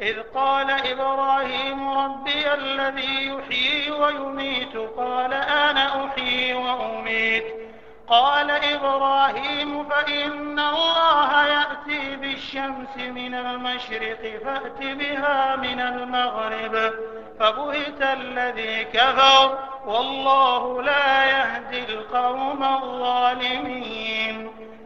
إذ قال إبراهيم ربي الذي يحيي ويميت قال أنا أحيي وأميت. قال إبراهيم فإن الله يأتي بالشمس من المشرق فأت بها من المغرب فبهت الذي كفر والله لا يهدي القوم الظالمين.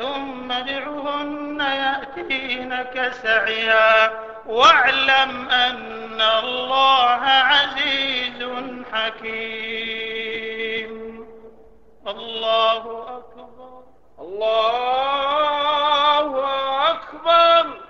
ثم ادعهن يأتينك سعيا. واعلم أن الله عزيز حكيم. الله أكبر. الله أكبر.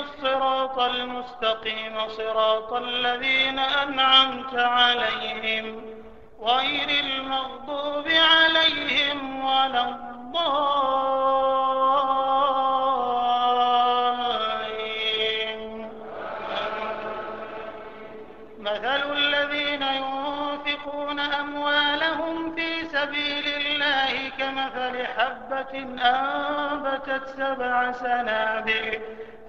الصراط المستقيم صراط الذين أنعمت عليهم غير المغضوب عليهم ولا الضالين. مثل الذين ينفقون أموالهم في سبيل الله كمثل حبة أنبتت سبع سنابل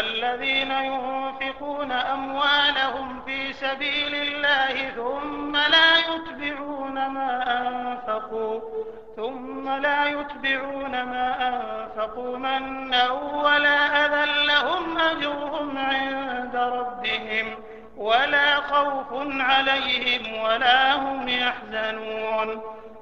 الذين ينفقون أموالهم في سبيل الله ثم لا يتبعون ما أنفقوا ثم لا يتبعون ما أنفقوا منا ولا أذى لهم أجرهم عند ربهم ولا خوف عليهم ولا هم يحزنون.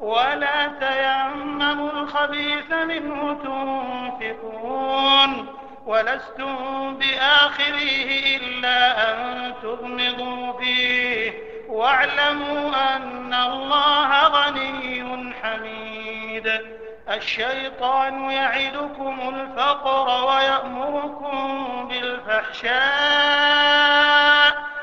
ولا تيمموا الخبيث منه تنفقون ولستم بآخره إلا أن تغمضوا فيه واعلموا أن الله غني حميد الشيطان يعدكم الفقر ويأمركم بالفحشاء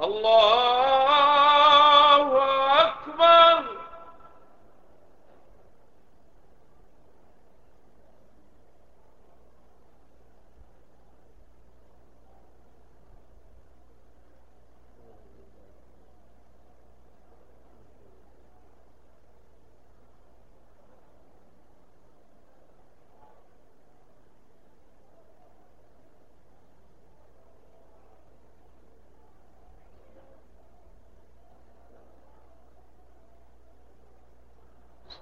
الله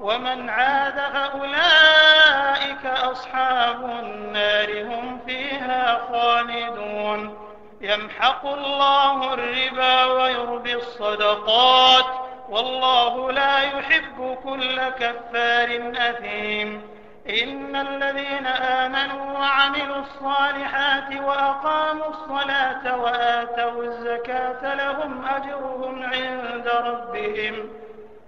ومن عاد فأولئك أصحاب النار هم فيها خالدون. يمحق الله الربا ويربي الصدقات. والله لا يحب كل كفار أثيم. إن الذين آمنوا وعملوا الصالحات وأقاموا الصلاة وآتوا الزكاة لهم أجرهم عند ربهم.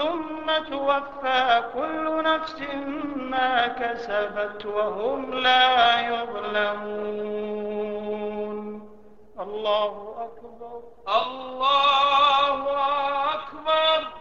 ثم توفى كل نفس ما كسبت وهم لا يظلمون. الله أكبر. الله أكبر.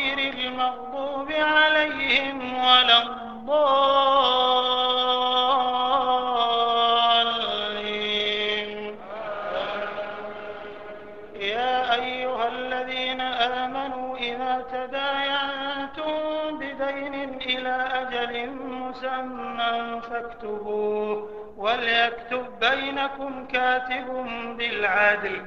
غير المغضوب عليهم ولا الضالين. يا أيها الذين آمنوا إذا تداينتم بدين إلى أجل مسمى فاكتبوه وليكتب بينكم كاتب بالعدل.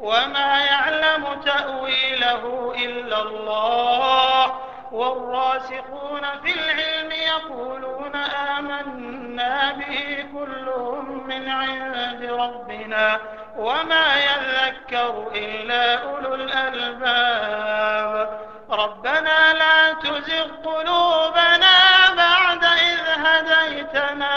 وما يعلم تأويله إلا الله. والراسخون في العلم يقولون آمنا به كل من عند ربنا وما يذكر إلا أولو الألباب. ربنا لا تزغ قلوبنا بعد إذ هديتنا.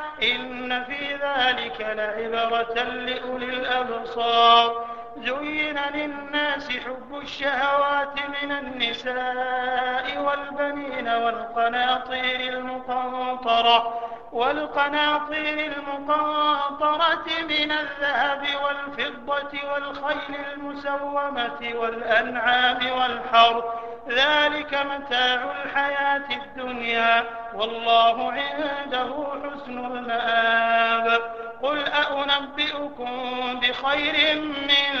إن في ذلك لعبرة لأولي الأبصار. زين للناس حب الشهوات من النساء والبنين والقناطير المقنطرة والقناطير المقنطرة من الذهب والفضة والخيل المسومة والأنعام والحرث ذلك متاع الحياة الدنيا والله عنده حسن المآب. قل أنبئكم بخير من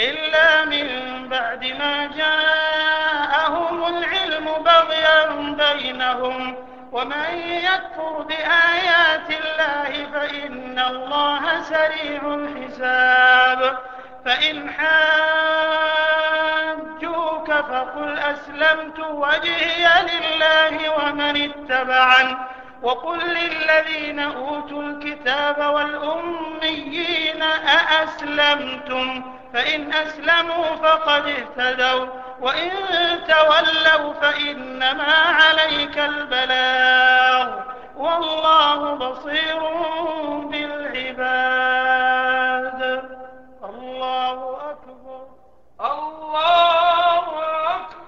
إلا من بعد ما جاءهم العلم بغيا بينهم. ومن يكفر بآيات الله فإن الله سريع الحساب. فإن حاجوك فقل أسلمت وجهي لله ومن اتبعن وقل للذين أوتوا الكتاب والأميين أأسلمتم؟ فإن أسلموا فقد اهتدوا وإن تولوا فإنما عليك البلاغ. والله بصير بالعباد. الله أكبر. الله أكبر.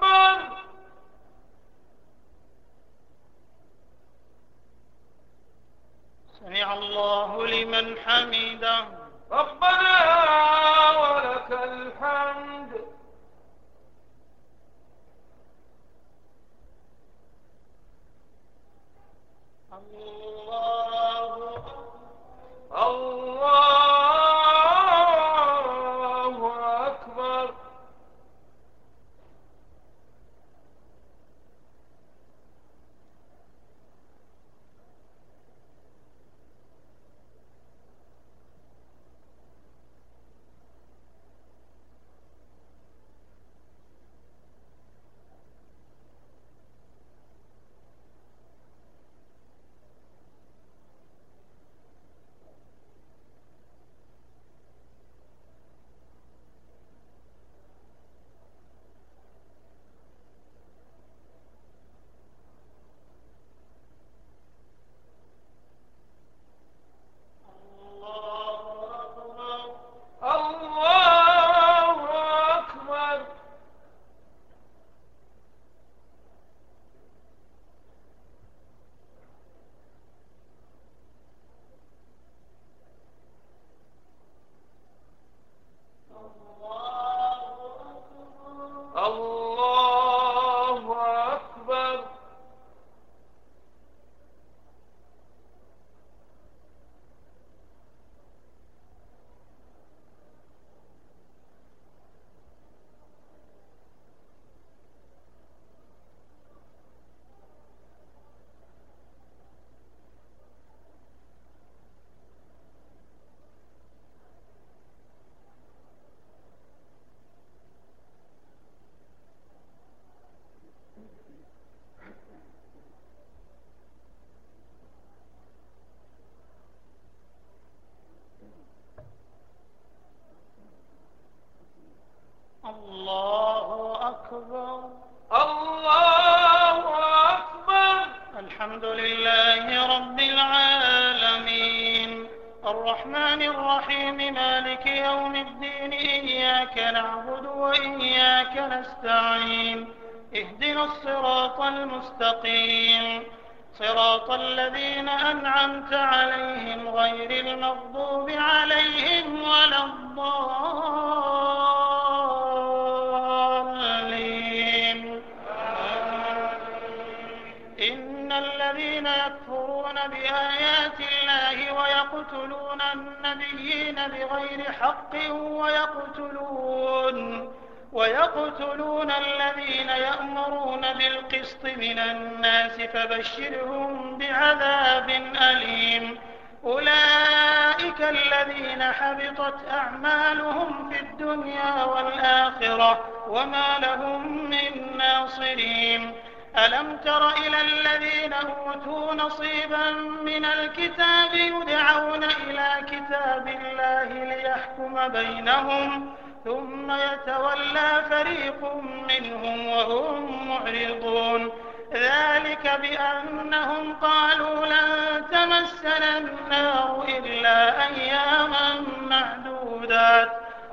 الدنيا والآخرة وما لهم من ناصرين. ألم تر إلى الذين أوتوا نصيبا من الكتاب يدعون إلى كتاب الله ليحكم بينهم ثم يتولى فريق منهم وهم معرضون. ذلك بأنهم قالوا لن تمسنا النار إلا أياما معدودات.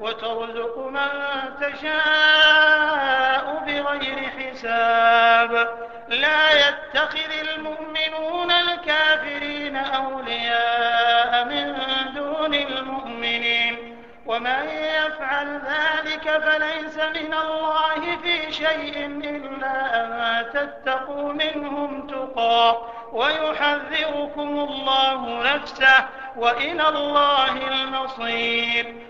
وترزق من تشاء بغير حساب. لا يتخذ المؤمنون الكافرين أولياء من دون المؤمنين. ومن يفعل ذلك فليس من الله في شيء إلا أن تتقوا منهم تقى. ويحذركم الله نفسه. وإلى الله المصير.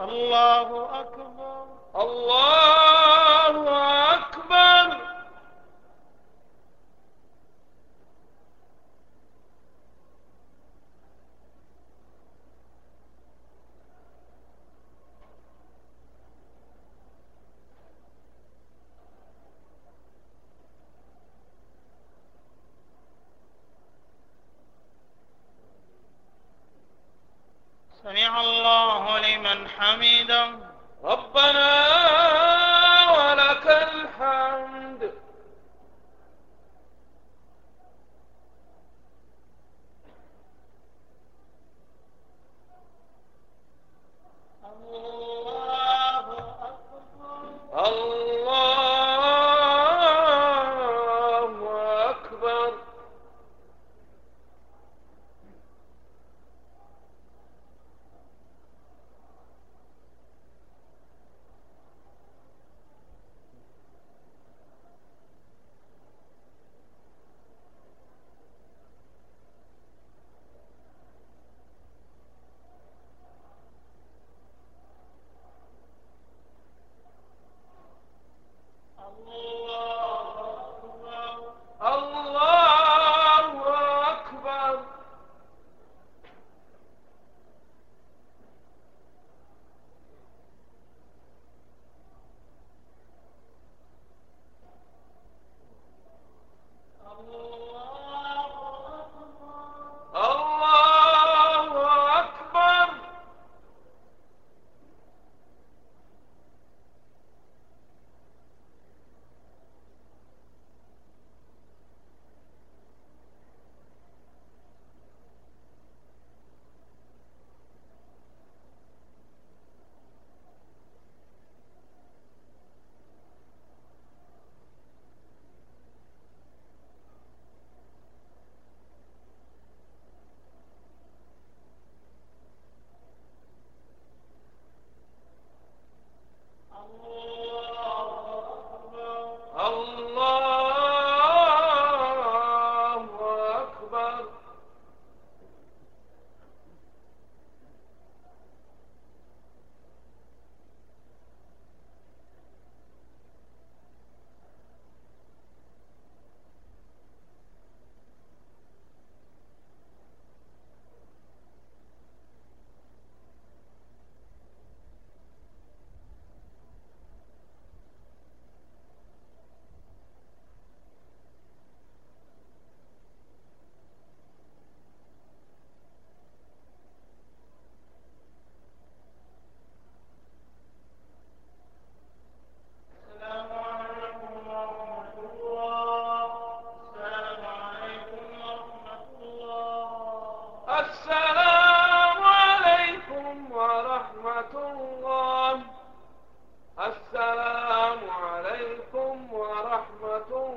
الله أكبر. الله أكبر.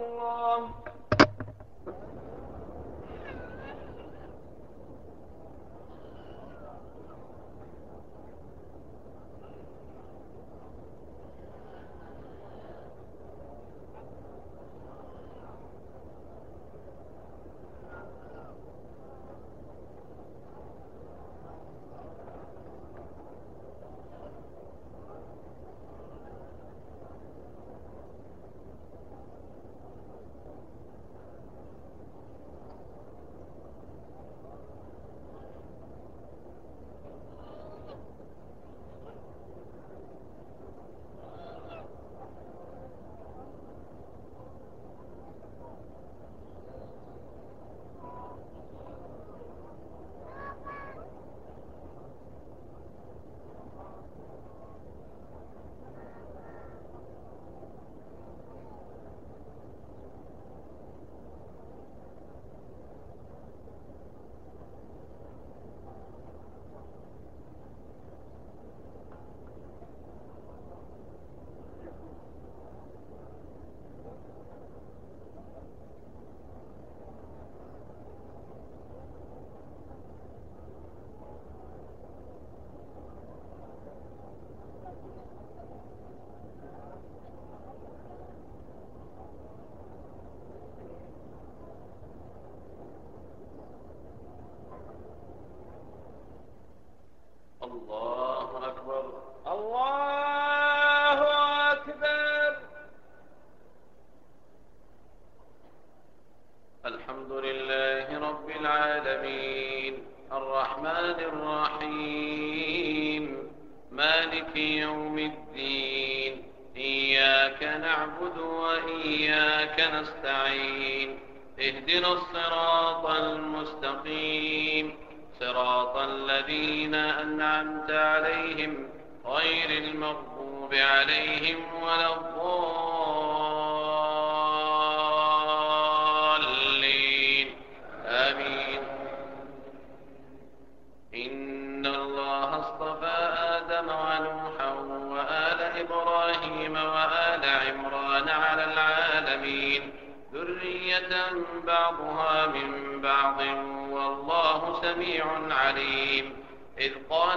الله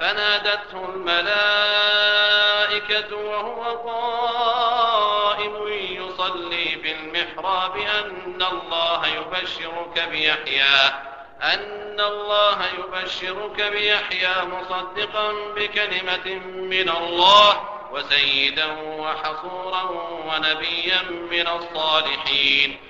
فنادته الملائكة وهو قائم يصلي في المحراب أن الله يبشرك بيحيى أن الله يبشرك بيحيى مصدقا بكلمة من الله وسيدا وحصورا ونبيا من الصالحين.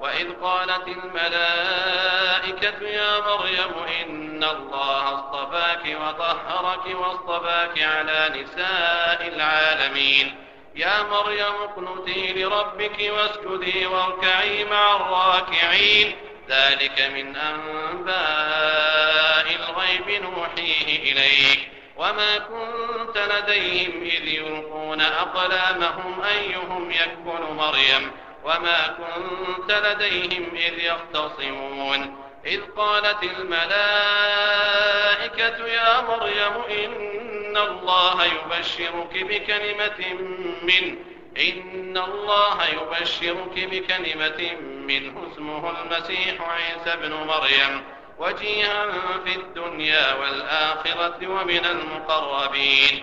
وإذ قالت الملائكة يا مريم إن الله اصطفاك وطهرك واصطفاك على نساء العالمين. يا مريم اقنتي لربك واسجدي واركعي مع الراكعين. ذلك من أنباء الغيب نوحيه إليك. وما كنت لديهم إذ يلقون أقلامهم أيهم يكفل مريم. وما كنت لديهم إذ يختصمون إذ قالت الملائكة يا مريم إن الله يبشرك بكلمة من إن الله يبشرك بكلمة منه اسمه المسيح عيسى بن مريم وجيها في الدنيا والآخرة ومن المقربين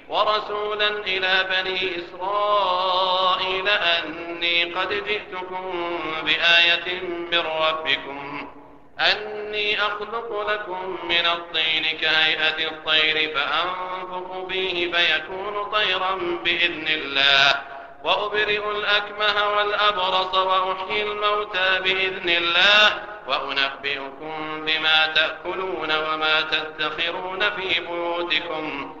ورسولا إلى بني إسرائيل أني قد جئتكم بآية من ربكم. أني أخلق لكم من الطين كهيئة الطير فأنفخ فيه فيكون طيرا بإذن الله. وأبرئ الأكمه والأبرص وأحيي الموتى بإذن الله. وأنبئكم بما تأكلون وما تدخرون في بيوتكم.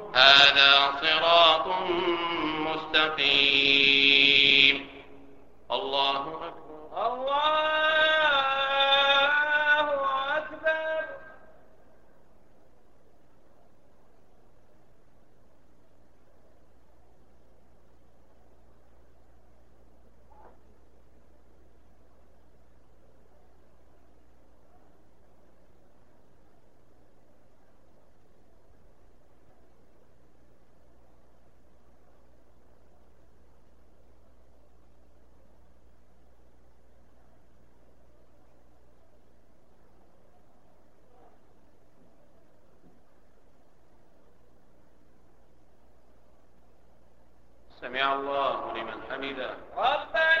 هذا صراط مستقيم. الله أكبر. الله الله لمن حمده. ربنا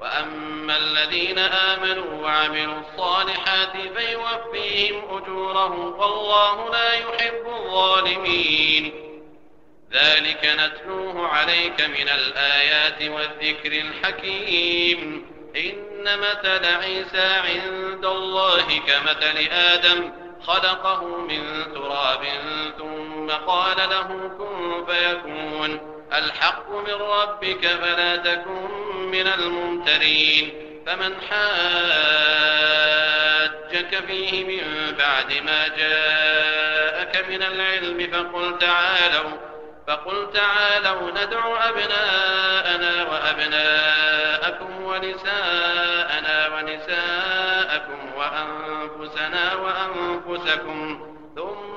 وأما الذين آمنوا وعملوا الصالحات فيوفيهم أجورهم والله لا يحب الظالمين. ذلك نتلوه عليك من الآيات والذكر الحكيم. إن مثل عيسى عند الله كمثل آدم خلقه من تراب ثم قال له كن فيكون. الحق من ربك فلا تكن من الممترين. فمن حاجك فيه من بعد ما جاءك من العلم فقل تعالوا فقل تعالوا ندع أبناءنا وأبناءكم ونساءنا ونساءكم وأنفسنا وأنفسكم.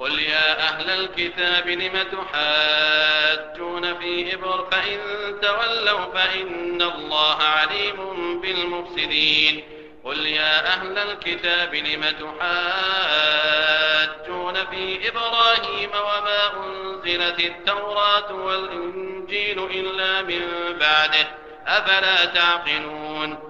قل يا أهل الكتاب لم تحاجون في إبر فإن تولوا فإن الله عليم بالمفسدين. قل يا أهل الكتاب لم تحاجون في إبراهيم وما أنزلت التوراة والإنجيل إلا من بعده أفلا تعقلون؟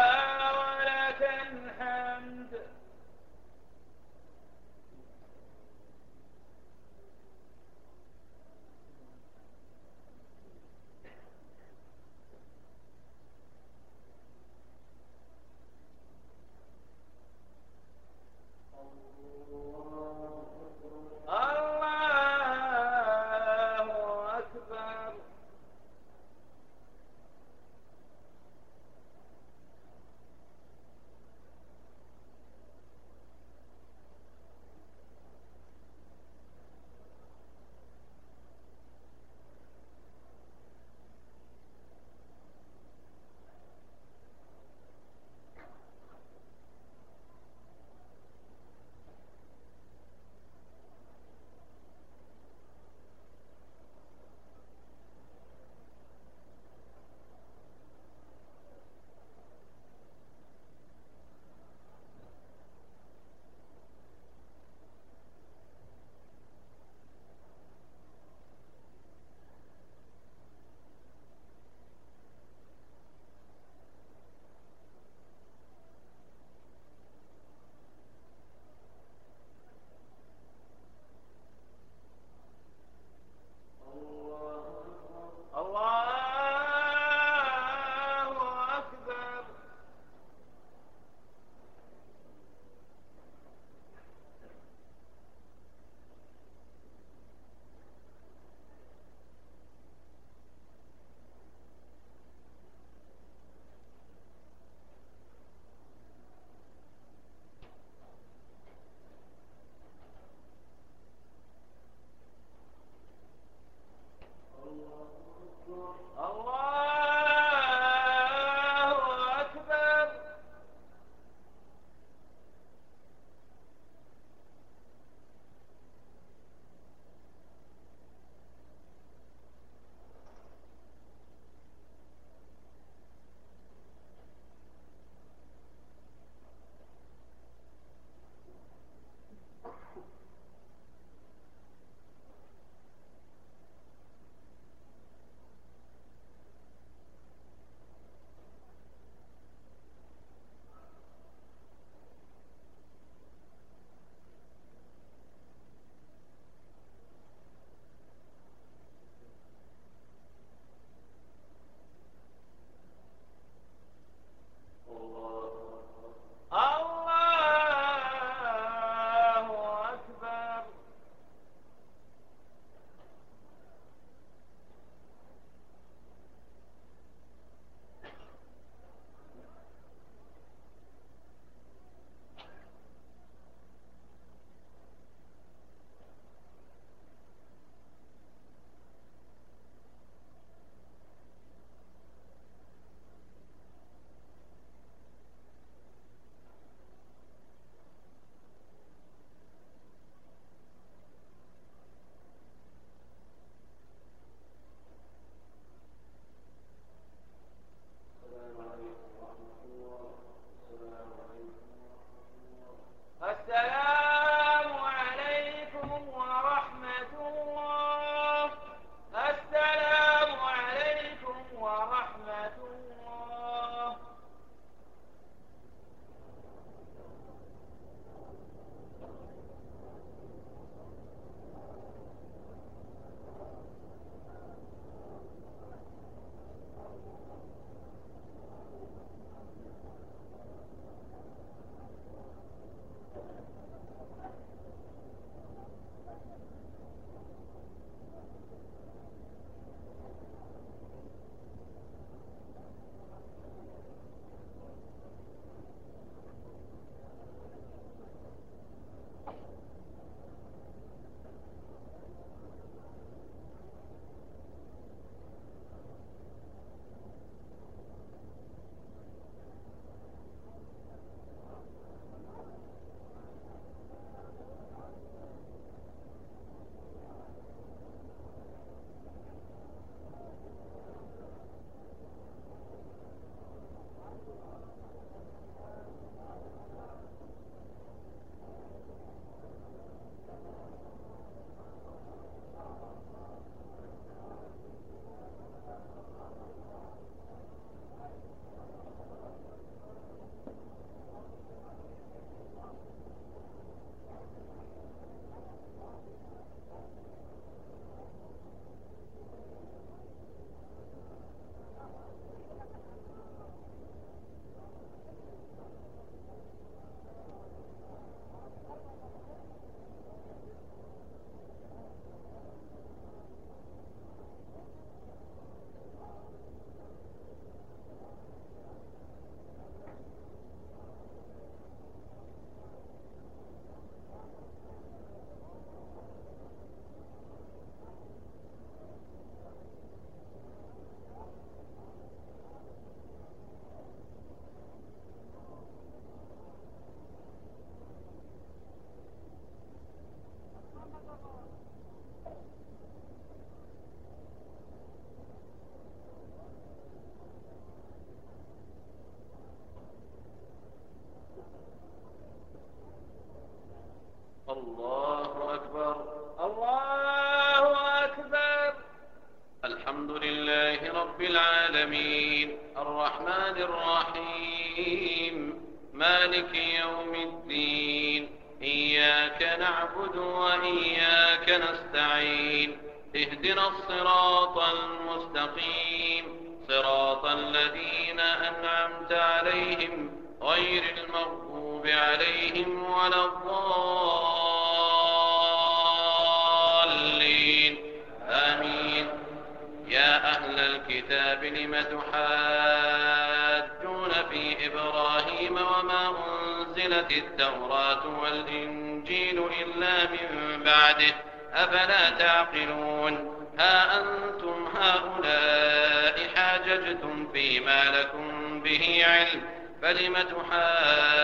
التوراة والإنجيل إلا من بعده. أفلا تعقلون؟ ها أنتم هؤلاء حاججتم فيما لكم به علم. فلم تحاجون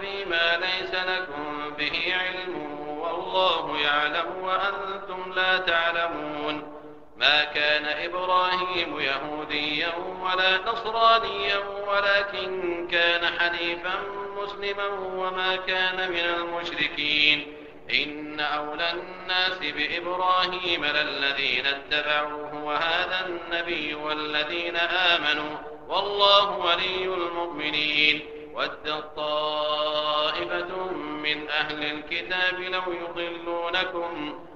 فيما ليس لكم به علم؟ والله يعلم وأنتم لا تعلمون. ما كان إبراهيم يهوديا ولا نصرانيا ولكن كان حنيفا مسلما وما كان من المشركين. إن أولى الناس بإبراهيم للذين اتبعوه وهذا النبي والذين آمنوا والله ولي المؤمنين. ودت طائفة من أهل الكتاب لو يضلونكم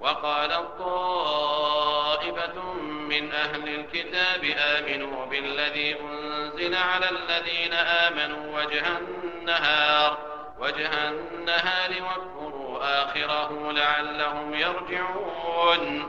وقالت طائفة من أهل الكتاب آمنوا بالذي أنزل على الذين آمنوا وجه النهار وجه النهار واكفروا آخره لعلهم يرجعون.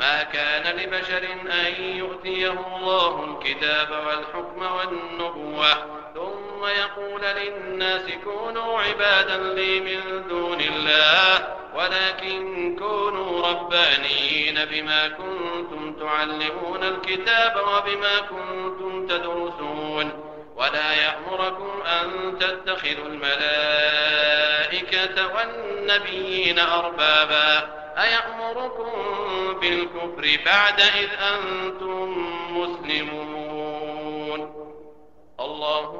ما كان لبشر أن يؤتيه الله الكتاب والحكم والنبوة ثم يقول للناس كونوا عبادا لي من دون الله ولكن كونوا ربانيين بما كنتم تعلمون الكتاب وبما كنتم تدرسون. ولا يأمركم أن تتخذوا الملائكة والنبيين أربابا. أيأمركم بالكفر بعد إذ أنتم مسلمون؟ الله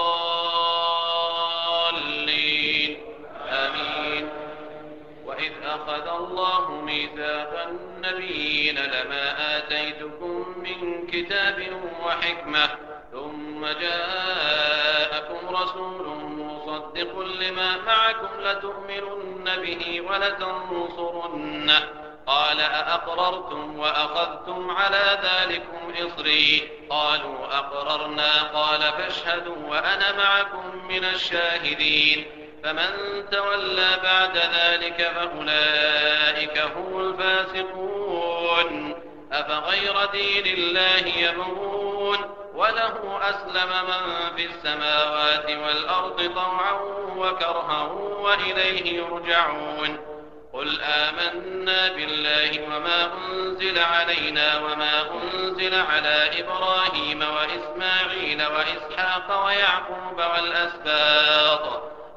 أخذ الله ميثاق النبيين لما آتيتكم من كتاب وحكمة ثم جاءكم رسول مصدق لما معكم لتؤمنن به ولتنصرنه. قال أأقررتم وأخذتم على ذلكم إصري؟ قالوا أقررنا. قال فاشهدوا وأنا معكم من الشاهدين. فمن تولى بعد ذلك فأولئك هم الفاسقون. أفغير دين الله يبغون؟ وله أسلم من في السماوات والأرض طوعا وكرها وإليه يرجعون. قل آمنا بالله وما أنزل علينا وما أنزل على إبراهيم وإسماعيل وإسحاق ويعقوب والأسباط.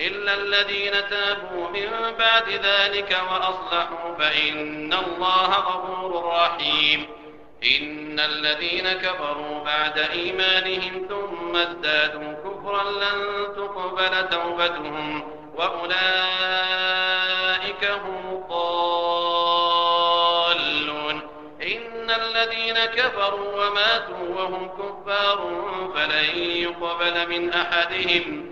إلا الذين تابوا من بعد ذلك وأصلحوا فإن الله غفور رحيم. إن الذين كفروا بعد إيمانهم ثم ازدادوا كفرا لن تقبل توبتهم وأولئك هم الضالون. إن الذين كفروا وماتوا وهم كفار فلن يقبل من أحدهم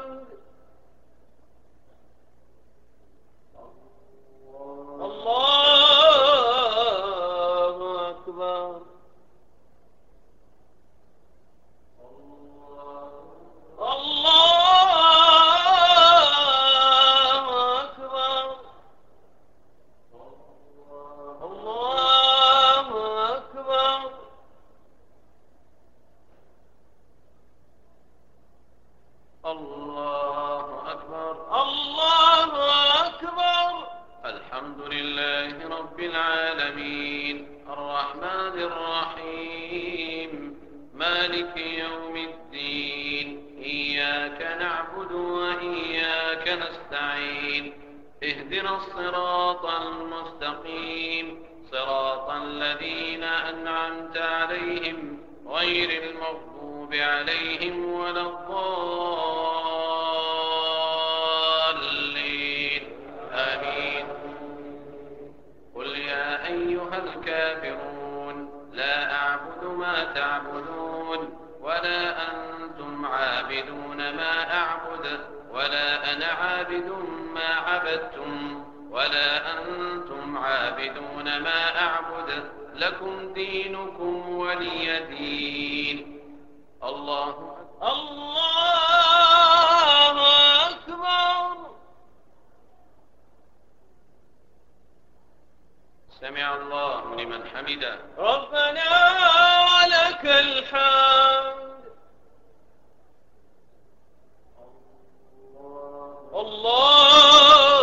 الصراط المستقيم. صراط الذين أنعمت عليهم غير المغضوب عليهم ولا الضالين. آمين. قل يا أيها الكافرون لا أعبد ما تعبدون ولا أنتم عابدون ما أعبد ولا أنا عابد ما عبدتم. ولا أنتم عابدون ما أعبد لكم دينكم ولي دين. الله الله أكبر. سمع الله لمن حمده. ربنا ولك الحمد. الله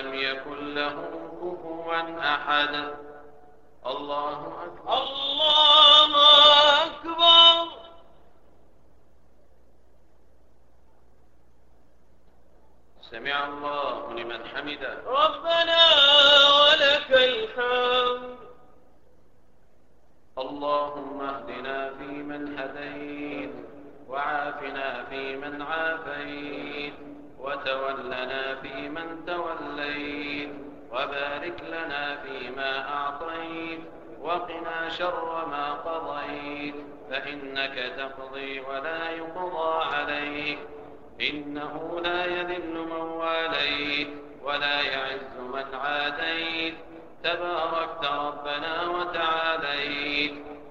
ولم يكن له كفوا أحد. الله أكبر. الله أكبر. سمع الله لمن حمده. ربنا ولك الحمد. اللهم اهدنا فيمن هديت وعافنا فيمن عافيت. وتولنا فيمن توليت وبارك لنا فيما أعطيت وقنا شر ما قضيت فإنك تقضي ولا يقضى عليك إنه لا يذل من واليت ولا يعز من عاديت تباركت ربنا وتعاليت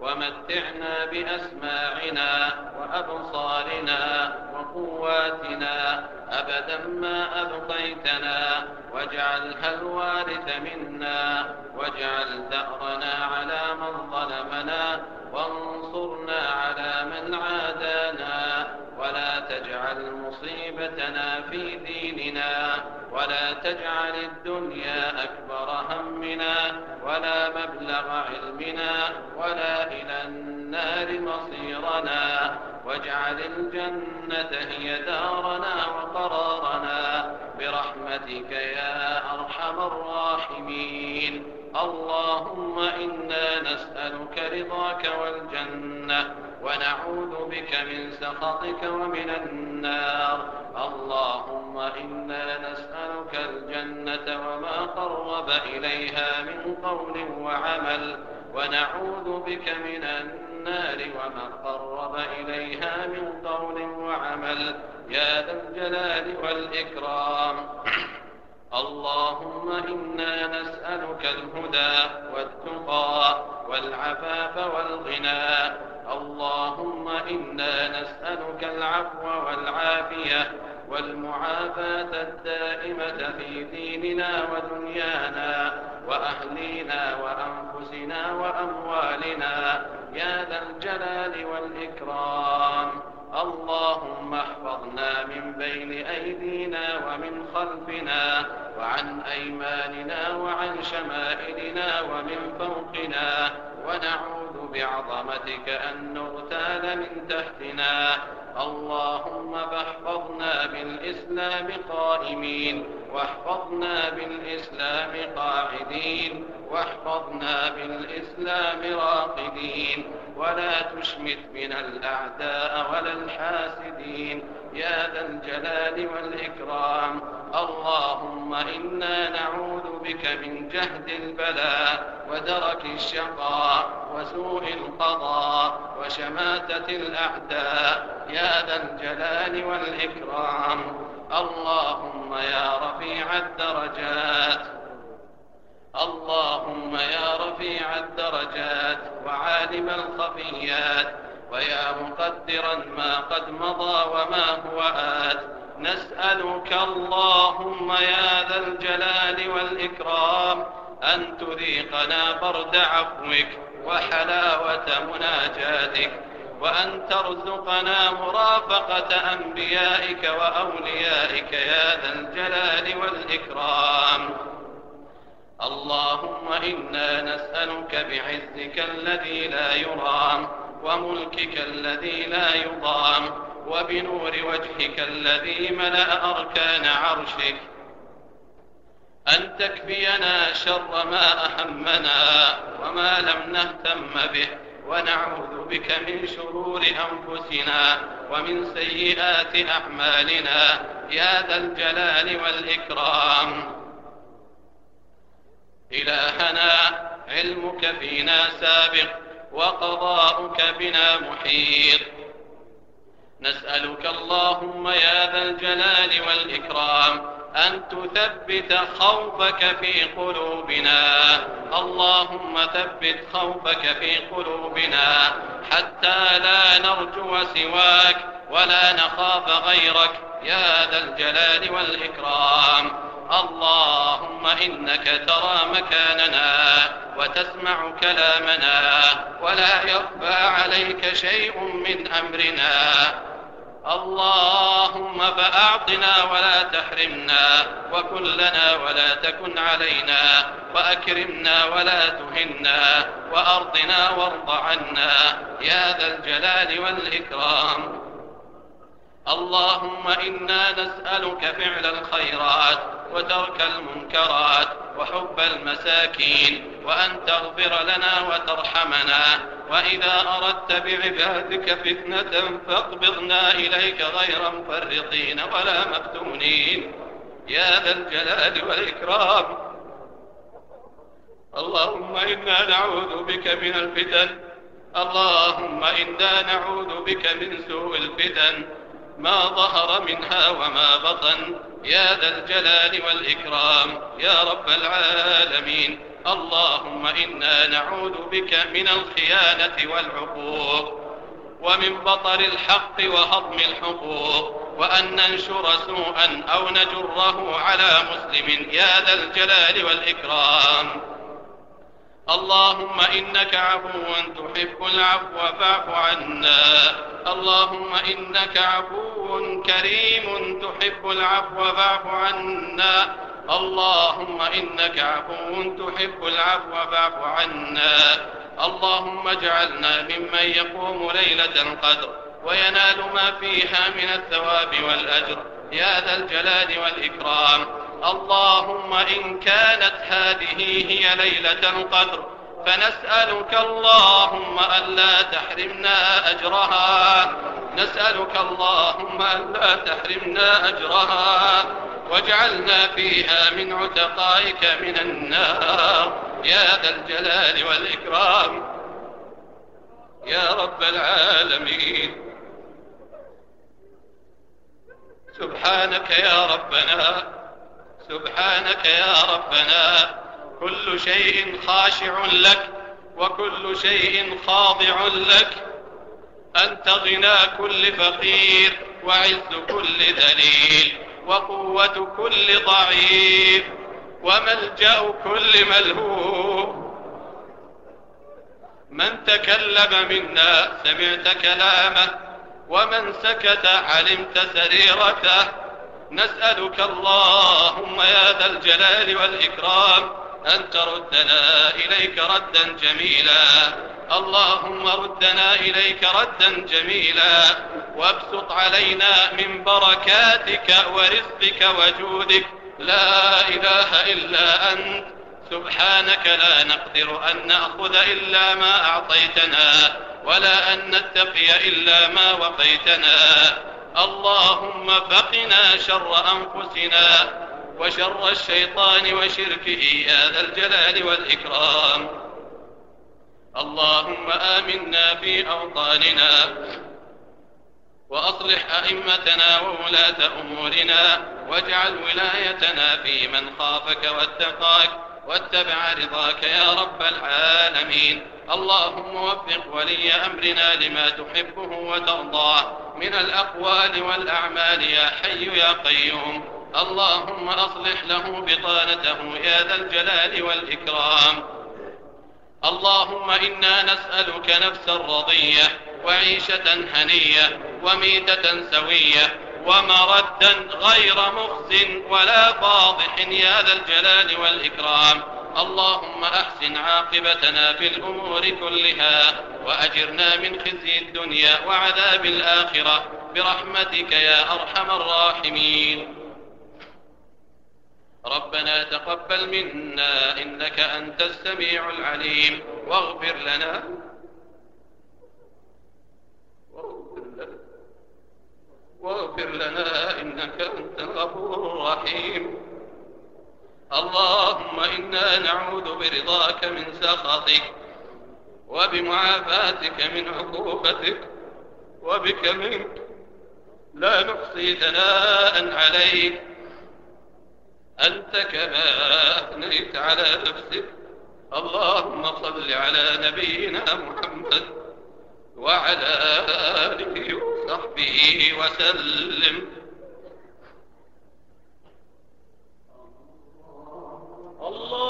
ومتعنا بأسماعنا وأبصارنا وقواتنا. أبدا ما أبقيتنا. واجعلها الوارث منا. واجعل ثأرنا على من ظلمنا. وانصرنا على من عادانا ولا تجعل مصيبتنا في ديننا ولا تجعل الدنيا أكبر همنا ولا مبلغ علمنا ولا إلى النار مصيرنا واجعل الجنة هي دارنا وقرارنا برحمتك يا أرحم الراحمين اللهم إنا نسألك رضاك والجنة ونعوذ بك من سخطك ومن النار. اللهم إنا نسألك الجنة وما قرب إليها من قول وعمل ونعوذ بك من النار وما قرب إليها من قول وعمل. يا ذا الجلال والإكرام. اللهم إنا نسألك الهدى والتقى والعفاف والغنى. اللهم إنا نسألك العفو والعافية والمعافاة الدائمة في ديننا ودنيانا وأهلينا وأنفسنا وأموالنا. يا ذا الجلال والإكرام. اللهم احفظنا من بين أيدينا ومن خلفنا وعن أيماننا وعن شمائلنا ومن فوقنا ونعوذ بعظمتك أن نغتال من تحتنا. اللهم فاحفظنا بالإسلام قائمين واحفظنا بالإسلام قاعدين واحفظنا بالإسلام راقدين ولا تشمت بنا الأعداء ولا الحاسدين. يا ذا الجلال والإكرام. اللهم إنا نعوذ بك من جهد البلاء ودرك الشقاء وسوء القضاء وشماتة الأعداء. يا ذا الجلال والإكرام. اللهم يا رفيع الدرجات. اللهم يا رفيع الدرجات وعالم الخفيات. ويا مقدرا ما قد مضى وما هو آت. نسألك اللهم يا ذا الجلال والإكرام أن تذيقنا برد عفوك وحلاوة مناجاتك وأن ترزقنا مرافقة أنبيائك وأوليائك يا ذا الجلال والإكرام. اللهم إنا نسألك بعزك الذي لا يرام. وملكك الذي لا يضام وبنور وجهك الذي ملأ أركان عرشك. أن تكفينا شر ما أهمنا وما لم نهتم به ونعوذ بك من شرور أنفسنا ومن سيئات أعمالنا. يا ذا الجلال والإكرام. إلهنا علمك فينا سابق. وقضاؤك بنا محيط. نسألك اللهم يا ذا الجلال والإكرام أن تثبت خوفك في قلوبنا. اللهم ثبت خوفك في قلوبنا حتى لا نرجو سواك ولا نخاف غيرك. يا ذا الجلال والإكرام. اللهم إنك ترى مكاننا وتسمع كلامنا ولا يخفى عليك شيء من أمرنا. اللهم فأعطنا ولا تحرمنا وكن لنا ولا تكن علينا وأكرمنا ولا تهنا وأرضنا وارض عنا يا ذا الجلال والإكرام. اللهم إنا نسألك فعل الخيرات وترك المنكرات وحب المساكين وأن تغفر لنا وترحمنا. وإذا أردت بعبادك فتنة فاقبضنا إليك غير مفرطين ولا مفتونين. يا ذا الجلال والإكرام. اللهم إنا نعوذ بك من الفتن. اللهم إنا نعوذ بك من سوء الفتن. ما ظهر منها وما بطن. يا ذا الجلال والإكرام يا رب العالمين. اللهم إنا نعوذ بك من الخيانة والعقوق ومن بطر الحق وهضم الحقوق. وأن ننشر سوءا أو نجره على مسلم يا ذا الجلال والإكرام. اللهم إنك عفو تحب العفو فاعف عنا. اللهم إنك عفو كريم تحب العفو فاعف عنا. اللهم إنك عفو تحب العفو فاعف عنا. اللهم اجعلنا ممن يقوم ليلة القدر وينال ما فيها من الثواب والأجر. يا ذا الجلال والإكرام. اللهم إن كانت هذه هي ليلة القدر فنسألك اللهم ألا تحرمنا أجرها. نسألك اللهم ألا تحرمنا أجرها. واجعلنا فيها من عتقائك من النار. يا ذا الجلال والإكرام. يا رب العالمين. سبحانك يا ربنا. سبحانك يا ربنا. كل شيء خاشع لك وكل شيء خاضع لك. أنت غنى كل فقير وعز كل ذليل وقوة كل ضعيف وملجأ كل ملهوب من تكلم منا سمعت كلامه ومن سكت علمت سريرته. نسألك اللهم يا ذا الجلال والإكرام أن تردنا إليك ردا جميلا. اللهم ردنا إليك ردا جميلا. وابسط علينا من بركاتك ورزقك وجودك. لا إله إلا أنت. سبحانك لا نقدر أن نأخذ إلا ما أعطيتنا ولا أن نتقي إلا ما وقيتنا. اللهم فقنا شر أنفسنا وشر الشيطان وشركه يا ذا الجلال والإكرام. اللهم آمنا في أوطاننا وأصلح أئمتنا وولاة أمورنا واجعل ولايتنا في من خافك واتقاك واتبع رضاك يا رب العالمين. اللهم وفق ولي أمرنا لما تحبه وترضاه. من الأقوال والأعمال يا حي يا قيوم. اللهم أصلح له بطانته يا ذا الجلال والإكرام. اللهم إنا نسألك نفسا رضية وعيشة هنية وميتة سوية ومردا غير مخز ولا فاضح يا ذا الجلال والإكرام. اللهم أحسن عاقبتنا في الأمور كلها وأجرنا من خزي الدنيا وعذاب الآخرة برحمتك يا أرحم الراحمين. ربنا تقبل منا إنك أنت السميع العليم. واغفر لنا واغفر لنا إنك أنت الغفور الرحيم. اللهم إنا نعوذ برضاك من سخطك وبمعافاتك من عقوبتك وبك منك. لا نحصي ثناء عليك. أنت كما أثنيت على نفسك. اللهم صل على نبينا محمد وعلى آله وصحبه وسلم. الله